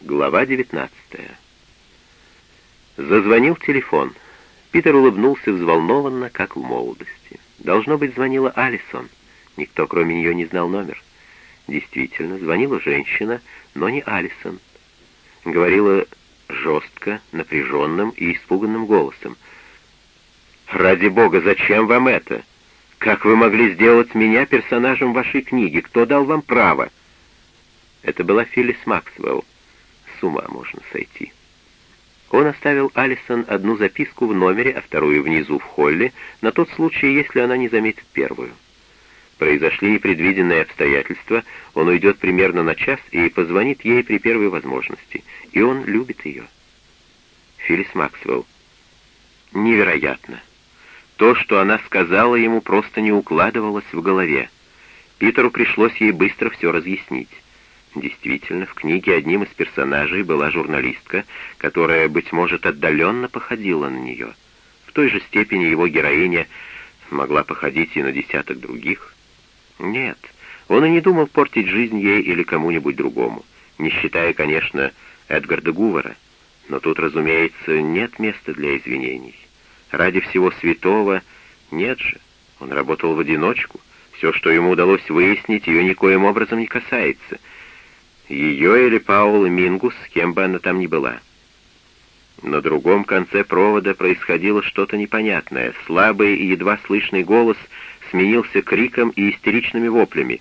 Глава 19 Зазвонил телефон. Питер улыбнулся взволнованно, как в молодости. Должно быть, звонила Алисон. Никто, кроме нее, не знал номер. Действительно, звонила женщина, но не Алисон. Говорила жестко, напряженным и испуганным голосом. «Ради бога, зачем вам это? Как вы могли сделать меня персонажем вашей книги? Кто дал вам право?» Это была Филлис Максвелл. С ума можно сойти. Он оставил Алисон одну записку в номере, а вторую внизу в холле, на тот случай, если она не заметит первую. Произошли непредвиденные обстоятельства, он уйдет примерно на час и позвонит ей при первой возможности. И он любит ее. Филлис Максвелл. Невероятно. То, что она сказала ему, просто не укладывалось в голове. Питеру пришлось ей быстро все разъяснить. Действительно, в книге одним из персонажей была журналистка, которая, быть может, отдаленно походила на нее. В той же степени его героиня могла походить и на десяток других. Нет, он и не думал портить жизнь ей или кому-нибудь другому, не считая, конечно, Эдгарда Гувера. Но тут, разумеется, нет места для извинений. Ради всего святого нет же. Он работал в одиночку. Все, что ему удалось выяснить, ее никоим образом не касается — ее или Паула Мингус, кем бы она там ни была. На другом конце провода происходило что-то непонятное. Слабый и едва слышный голос сменился криком и истеричными воплями.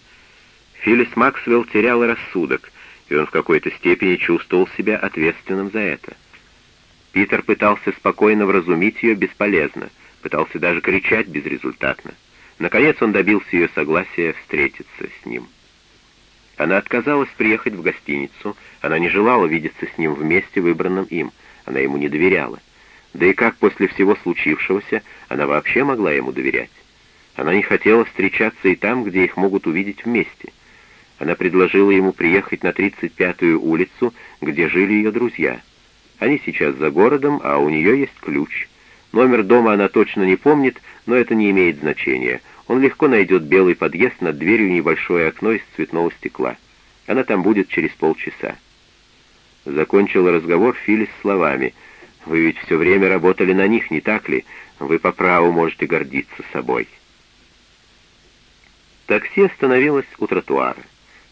Филлис Максвелл терял рассудок, и он в какой-то степени чувствовал себя ответственным за это. Питер пытался спокойно вразумить ее бесполезно, пытался даже кричать безрезультатно. Наконец он добился ее согласия встретиться с ним. Она отказалась приехать в гостиницу, она не желала видеться с ним вместе, выбранном им, она ему не доверяла. Да и как после всего случившегося она вообще могла ему доверять? Она не хотела встречаться и там, где их могут увидеть вместе. Она предложила ему приехать на 35-ю улицу, где жили ее друзья. Они сейчас за городом, а у нее есть ключ. Номер дома она точно не помнит, но это не имеет значения — он легко найдет белый подъезд над дверью небольшое окно из цветного стекла. Она там будет через полчаса. Закончил разговор Филис словами. «Вы ведь все время работали на них, не так ли? Вы по праву можете гордиться собой». Такси остановилось у тротуара.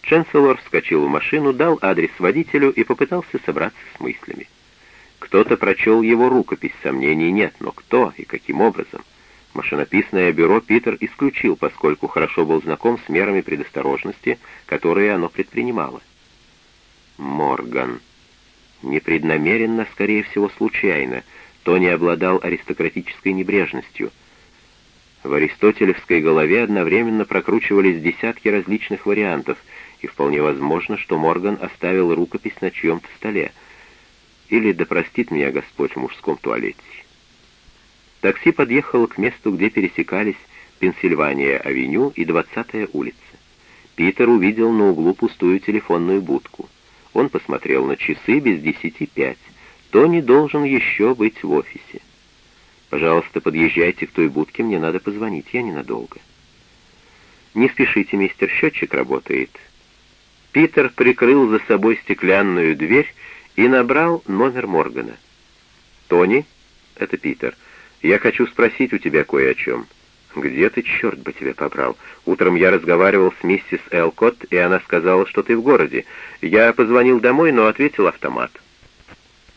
Ченселор вскочил в машину, дал адрес водителю и попытался собраться с мыслями. Кто-то прочел его рукопись, сомнений нет, но кто и каким образом? Машинописное бюро Питер исключил, поскольку хорошо был знаком с мерами предосторожности, которые оно предпринимало. Морган. Непреднамеренно, скорее всего, случайно. Тони обладал аристократической небрежностью. В аристотелевской голове одновременно прокручивались десятки различных вариантов, и вполне возможно, что Морган оставил рукопись на чьем-то столе. Или, да простит меня Господь в мужском туалете. Такси подъехало к месту, где пересекались Пенсильвания-авеню и 20-я улица. Питер увидел на углу пустую телефонную будку. Он посмотрел на часы без десяти пять. Тони должен еще быть в офисе. «Пожалуйста, подъезжайте к той будке, мне надо позвонить, я ненадолго». «Не спешите, мистер, счетчик работает». Питер прикрыл за собой стеклянную дверь и набрал номер Моргана. «Тони?» — это Питер. Я хочу спросить у тебя кое о чем. Где ты, черт бы тебя побрал? Утром я разговаривал с миссис Элкот, и она сказала, что ты в городе. Я позвонил домой, но ответил автомат.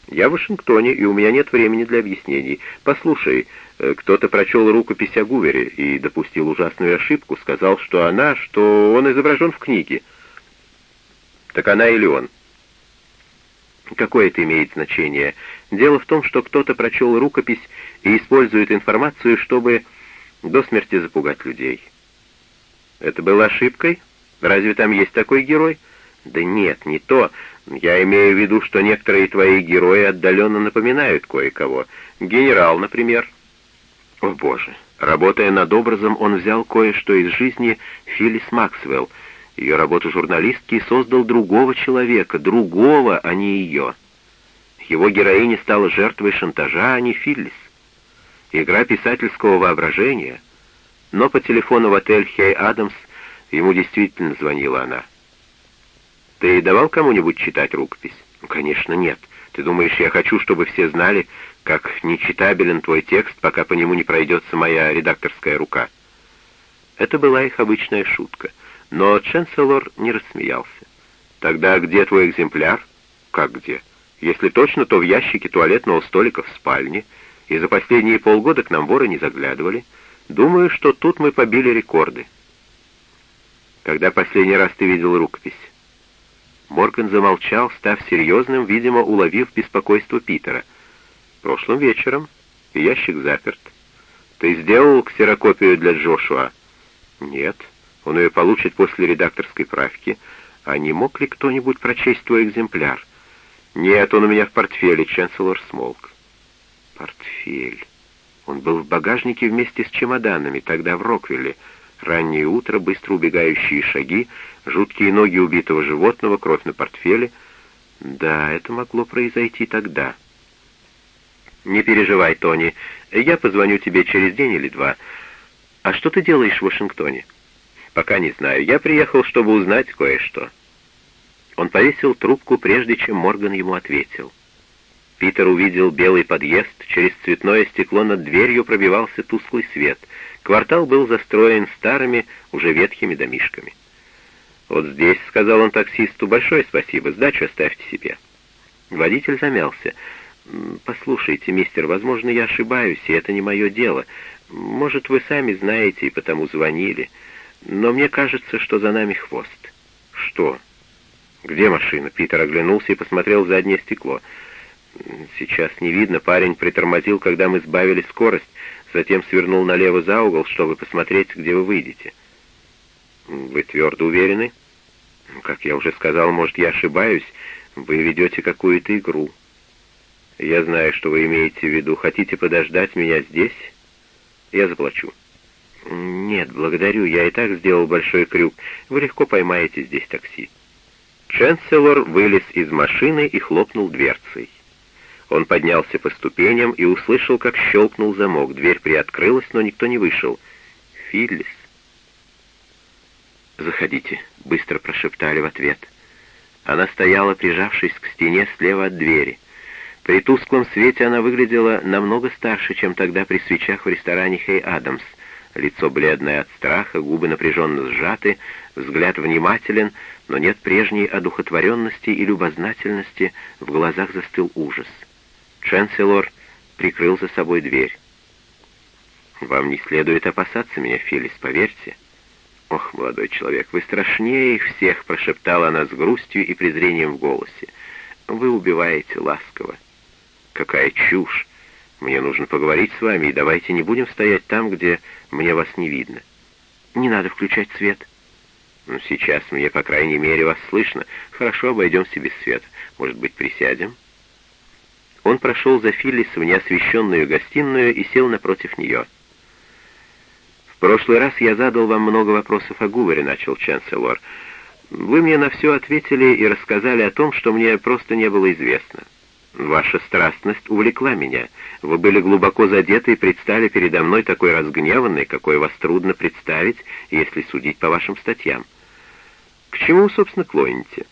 Я в Вашингтоне, и у меня нет времени для объяснений. Послушай, э, кто-то прочел рукопись о Гувере и допустил ужасную ошибку, сказал, что она, что он изображен в книге. Так она или он? Какое это имеет значение? Дело в том, что кто-то прочел рукопись и использует информацию, чтобы до смерти запугать людей. Это было ошибкой? Разве там есть такой герой? Да нет, не то. Я имею в виду, что некоторые твои герои отдаленно напоминают кое-кого. Генерал, например. О, Боже! Работая над образом, он взял кое-что из жизни Филлис Максвелл, ее работу журналистки, создал другого человека, другого, а не ее. Его героиня стала жертвой шантажа, а не Филлис. Игра писательского воображения. Но по телефону в отель Хей Адамс ему действительно звонила она. «Ты давал кому-нибудь читать рукопись?» Ну, конечно, нет. Ты думаешь, я хочу, чтобы все знали, как нечитабелен твой текст, пока по нему не пройдется моя редакторская рука?» Это была их обычная шутка, но Ченселор не рассмеялся. «Тогда где твой экземпляр?» «Как где? Если точно, то в ящике туалетного столика в спальне, и за последние полгода к нам воры не заглядывали. Думаю, что тут мы побили рекорды». «Когда последний раз ты видел рукопись?» Морган замолчал, став серьезным, видимо, уловив беспокойство Питера. «Прошлым вечером. Ящик заперт. Ты сделал ксерокопию для Джошуа?» «Нет. Он ее получит после редакторской правки. А не мог ли кто-нибудь прочесть твой экземпляр?» «Нет, он у меня в портфеле», — Ченселор смолк. «Портфель. Он был в багажнике вместе с чемоданами, тогда в Роквилле. Раннее утро, быстро убегающие шаги, жуткие ноги убитого животного, кровь на портфеле. Да, это могло произойти тогда. «Не переживай, Тони, я позвоню тебе через день или два. А что ты делаешь в Вашингтоне?» «Пока не знаю. Я приехал, чтобы узнать кое-что». Он повесил трубку, прежде чем Морган ему ответил. Питер увидел белый подъезд, через цветное стекло над дверью пробивался тусклый свет. Квартал был застроен старыми, уже ветхими домишками. «Вот здесь», — сказал он таксисту, — «большое спасибо, сдачу оставьте себе». Водитель замялся. «Послушайте, мистер, возможно, я ошибаюсь, и это не мое дело. Может, вы сами знаете и потому звонили. Но мне кажется, что за нами хвост». «Что?» «Где машина?» Питер оглянулся и посмотрел в заднее стекло. «Сейчас не видно. Парень притормозил, когда мы сбавили скорость, затем свернул налево за угол, чтобы посмотреть, где вы выйдете». «Вы твердо уверены?» «Как я уже сказал, может, я ошибаюсь. Вы ведете какую-то игру». «Я знаю, что вы имеете в виду. Хотите подождать меня здесь?» «Я заплачу». «Нет, благодарю. Я и так сделал большой крюк. Вы легко поймаете здесь такси». Ченселор вылез из машины и хлопнул дверцей. Он поднялся по ступеням и услышал, как щелкнул замок. Дверь приоткрылась, но никто не вышел. «Филлис», «Заходите», — быстро прошептали в ответ. Она стояла, прижавшись к стене слева от двери. При тусклом свете она выглядела намного старше, чем тогда при свечах в ресторане «Хей Адамс». Лицо бледное от страха, губы напряженно сжаты, взгляд внимателен, но нет прежней одухотворенности и любознательности, в глазах застыл ужас. Ченселор прикрыл за собой дверь. «Вам не следует опасаться меня, Филлис, поверьте». «Ох, молодой человек, вы страшнее их всех!» — прошептала она с грустью и презрением в голосе. «Вы убиваете ласково». «Какая чушь! Мне нужно поговорить с вами, и давайте не будем стоять там, где мне вас не видно». «Не надо включать свет». «Ну, сейчас мне, по крайней мере, вас слышно. Хорошо, обойдемся без света. Может быть, присядем?» Он прошел за Филлис в неосвещенную гостиную и сел напротив нее. «В прошлый раз я задал вам много вопросов о Гувере», — начал Чанселор. «Вы мне на все ответили и рассказали о том, что мне просто не было известно. Ваша страстность увлекла меня. Вы были глубоко задеты и предстали передо мной такой разгневанной, какой вас трудно представить, если судить по вашим статьям. К чему, собственно, клоните?»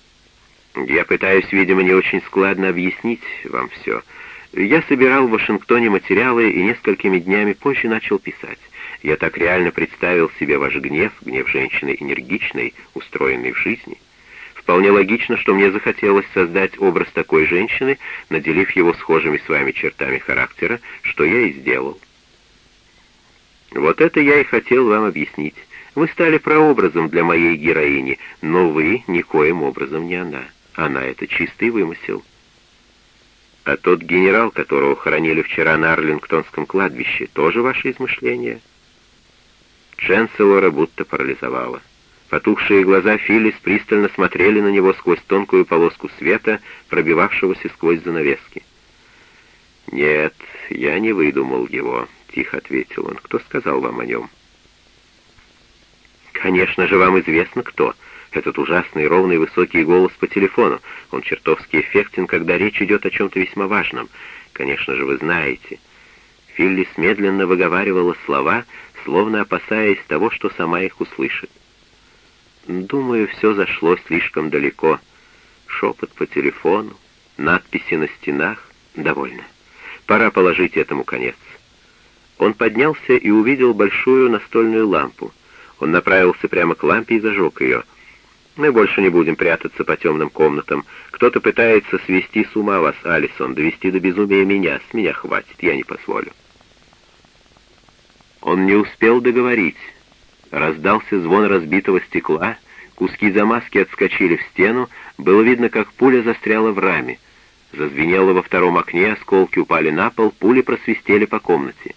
«Я пытаюсь, видимо, не очень складно объяснить вам все. Я собирал в Вашингтоне материалы и несколькими днями позже начал писать. Я так реально представил себе ваш гнев, гнев женщины энергичной, устроенной в жизни. Вполне логично, что мне захотелось создать образ такой женщины, наделив его схожими с вами чертами характера, что я и сделал. Вот это я и хотел вам объяснить. Вы стали прообразом для моей героини, но вы никоим образом не она. Она — это чистый вымысел. А тот генерал, которого хоронили вчера на Арлингтонском кладбище, тоже ваше измышление?» Ченселора будто парализовало. Потухшие глаза Филлис пристально смотрели на него сквозь тонкую полоску света, пробивавшегося сквозь занавески. «Нет, я не выдумал его», — тихо ответил он. «Кто сказал вам о нем?» «Конечно же, вам известно, кто. Этот ужасный, ровный, высокий голос по телефону. Он чертовски эффектен, когда речь идет о чем-то весьма важном. Конечно же, вы знаете». Филлис медленно выговаривала слова, словно опасаясь того, что сама их услышит. Думаю, все зашло слишком далеко. Шепот по телефону, Надписи на стенах. Довольно. Пора положить этому конец. Он поднялся и увидел большую настольную лампу. Он направился прямо к лампе и зажег ее. Мы больше не будем прятаться по темным комнатам. Кто-то пытается свести с ума вас, Алисон, довести до безумия меня. С меня хватит, я не позволю. Он не успел договорить. Раздался звон разбитого стекла, куски замазки отскочили в стену, было видно, как пуля застряла в раме. Зазвенело во втором окне, осколки упали на пол, пули просвистели по комнате.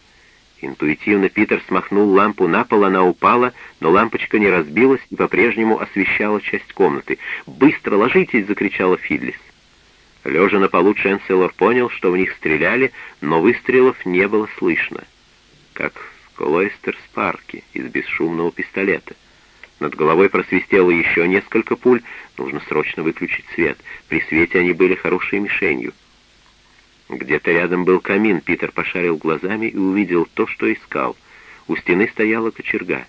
Интуитивно Питер смахнул лампу на пол, она упала, но лампочка не разбилась и по-прежнему освещала часть комнаты. «Быстро ложитесь!» — закричала Фидлис. Лежа на полу, Ченселор понял, что в них стреляли, но выстрелов не было слышно. Как в Клойстерс-парке из бесшумного пистолета. Над головой просвистело еще несколько пуль, нужно срочно выключить свет. При свете они были хорошей мишенью. Где-то рядом был камин, Питер пошарил глазами и увидел то, что искал. У стены стояла кочерга.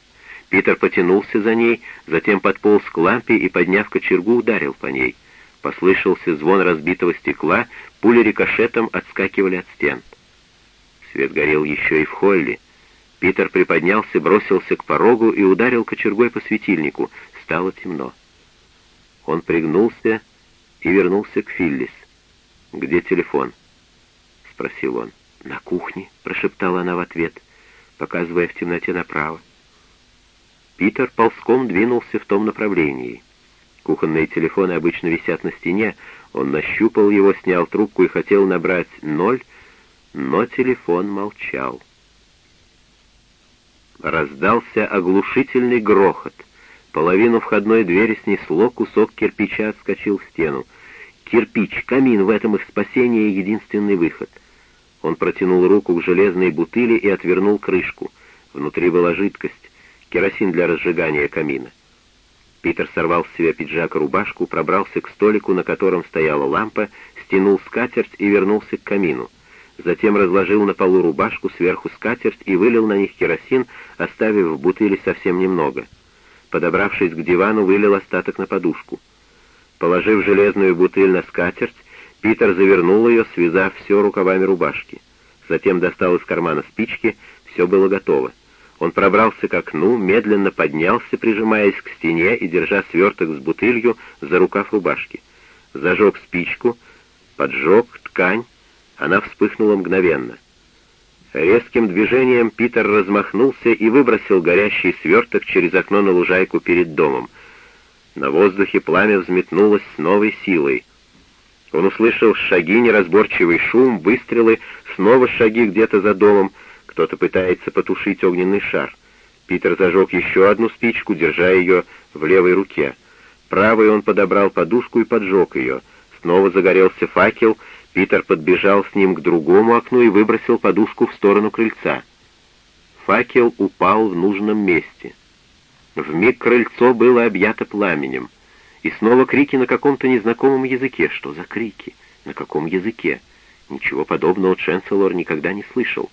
Питер потянулся за ней, затем подполз к лампе и, подняв кочергу, ударил по ней. Послышался звон разбитого стекла, пули рикошетом отскакивали от стен. Свет горел еще и в холле. Питер приподнялся, бросился к порогу и ударил кочергой по светильнику. Стало темно. Он пригнулся и вернулся к Филлис. «Где телефон?» спросил он. «На кухне», — прошептала она в ответ, показывая в темноте направо. Питер ползком двинулся в том направлении. Кухонные телефоны обычно висят на стене. Он нащупал его, снял трубку и хотел набрать ноль, но телефон молчал. Раздался оглушительный грохот. Половину входной двери снесло, кусок кирпича отскочил в стену. Кирпич, камин в этом их спасении — единственный выход — он протянул руку к железной бутыли и отвернул крышку. Внутри была жидкость, керосин для разжигания камина. Питер сорвал с себя пиджак и рубашку, пробрался к столику, на котором стояла лампа, стянул скатерть и вернулся к камину. Затем разложил на полу рубашку, сверху скатерть и вылил на них керосин, оставив в бутыли совсем немного. Подобравшись к дивану, вылил остаток на подушку. Положив железную бутыль на скатерть, Питер завернул ее, связав все рукавами рубашки. Затем достал из кармана спички, все было готово. Он пробрался к окну, медленно поднялся, прижимаясь к стене и держа сверток с бутылью за рукав рубашки. Зажег спичку, поджег ткань, она вспыхнула мгновенно. Резким движением Питер размахнулся и выбросил горящий сверток через окно на лужайку перед домом. На воздухе пламя взметнулось с новой силой. Он услышал шаги, неразборчивый шум, выстрелы, снова шаги где-то за домом. Кто-то пытается потушить огненный шар. Питер зажег еще одну спичку, держа ее в левой руке. Правой он подобрал подушку и поджег ее. Снова загорелся факел. Питер подбежал с ним к другому окну и выбросил подушку в сторону крыльца. Факел упал в нужном месте. Вмиг крыльцо было объято пламенем. И снова крики на каком-то незнакомом языке. Что за крики? На каком языке? Ничего подобного Ченселор никогда не слышал.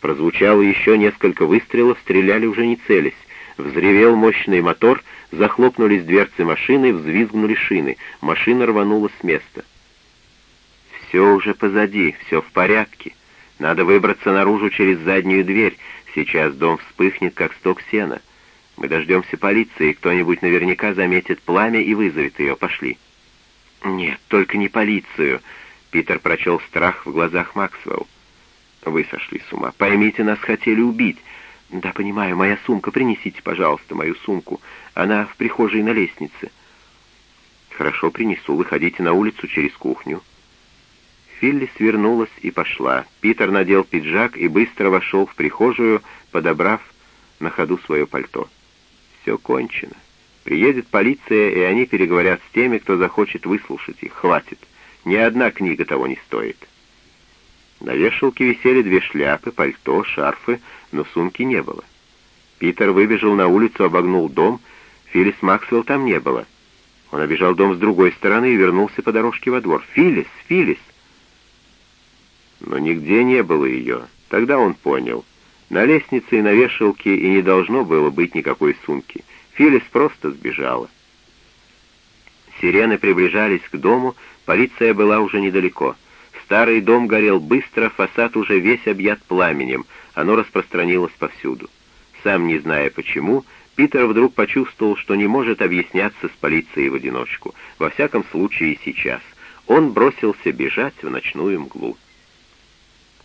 Прозвучало еще несколько выстрелов, стреляли уже не целясь. Взревел мощный мотор, захлопнулись дверцы машины, взвизгнули шины. Машина рванула с места. Все уже позади, все в порядке. Надо выбраться наружу через заднюю дверь. Сейчас дом вспыхнет, как сток сена. Мы дождемся полиции, кто-нибудь наверняка заметит пламя и вызовет ее. Пошли». «Нет, только не полицию», — Питер прочел страх в глазах Максвелл. «Вы сошли с ума. Поймите, нас хотели убить». «Да, понимаю, моя сумка. Принесите, пожалуйста, мою сумку. Она в прихожей на лестнице». «Хорошо, принесу. Выходите на улицу через кухню». Филли свернулась и пошла. Питер надел пиджак и быстро вошел в прихожую, подобрав на ходу свое пальто все кончено. Приедет полиция, и они переговорят с теми, кто захочет выслушать их. Хватит. Ни одна книга того не стоит. На вешалке висели две шляпы, пальто, шарфы, но сумки не было. Питер выбежал на улицу, обогнул дом. Филлис Максвелл там не было. Он обежал дом с другой стороны и вернулся по дорожке во двор. «Филлис! Филлис!» Но нигде не было ее. Тогда он понял — на лестнице и на вешалке и не должно было быть никакой сумки. Филис просто сбежала. Сирены приближались к дому, Полиция была уже недалеко. Старый дом горел быстро, фасад уже весь объят пламенем, оно распространилось повсюду. Сам не зная почему, Питер вдруг почувствовал, что не может объясняться с полицией в одиночку, во всяком случае сейчас. Он бросился бежать в ночную мглу.